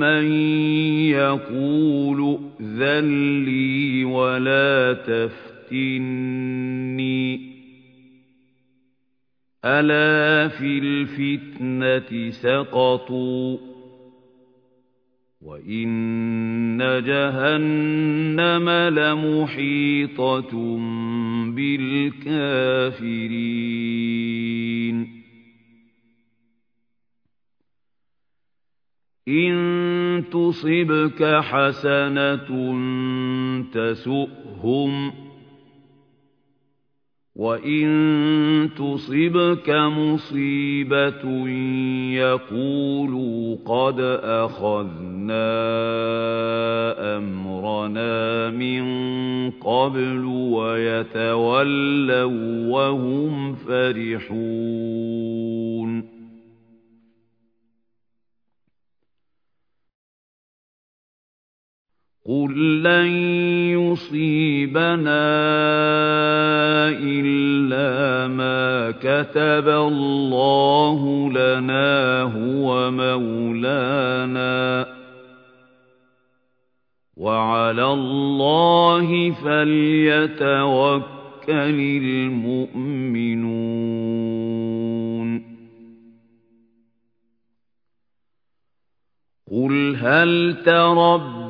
مَّن يَقُولُ ائْذَن لِّي وَلَا تَفْتِنِّي ۚ أَلَا فِي الْفِتْنَةِ سَقَطُوا ۗ وَإِنَّ جَهَنَّمَ لَمُحِيطَةٌ بِالْكَافِرِينَ إِن تُصِبْكَ حَسَنَةٌ تَسُؤْهُمْ ۖ وَإِن تُصِبْكَ مُصِيبَةٌ يَقُولُوا قَدْ أَخَذْنَا أَمْرَنَا مِن قَبْلُ وَيَتَوَلَّوا وَّهُمْ فَرِحُونَ قُل لَّن يُصِيبَنَا إِلَّا مَا كَتَبَ اللَّهُ لَنَا هُوَ مَوْلَانَا ۚ وَعَلَى اللَّهِ فَلْيَتَوَكَّلِ الْمُؤْمِنُونَ قُلْ هَلْ تَرَبَّصُونَ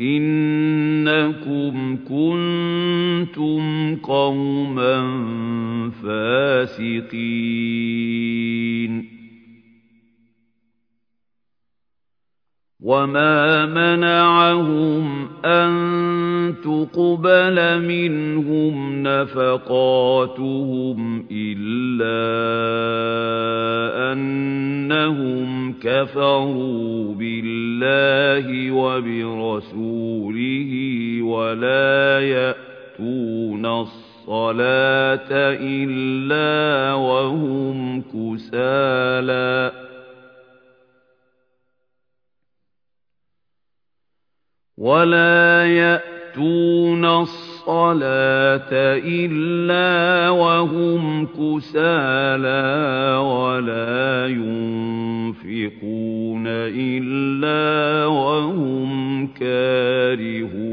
إِنَّكُمْ كُنتُمْ قَوْمًا فَاسِقِينَ. وَمَا مَنَعَهُمْ أَن تُقْبَلَ مِنْهُمْ نَفَقَاتُهُمْ إِلَّا أَنَّهُمْ كَفَرُوا بِاللَّهِ وَبِرَسُولِهِ وَلَا يَأْتُونَ الصَّلَاةَ إِلَّا وَهُمْ كُسَالَىٰ وَلَا يَأْتُونَ الصَّلَاةَ إِلَّا وَهُمْ كُسَالَىٰ وَلَا يُنفِقُونَ إِلَّا وَهُمْ كَارِهُونَ.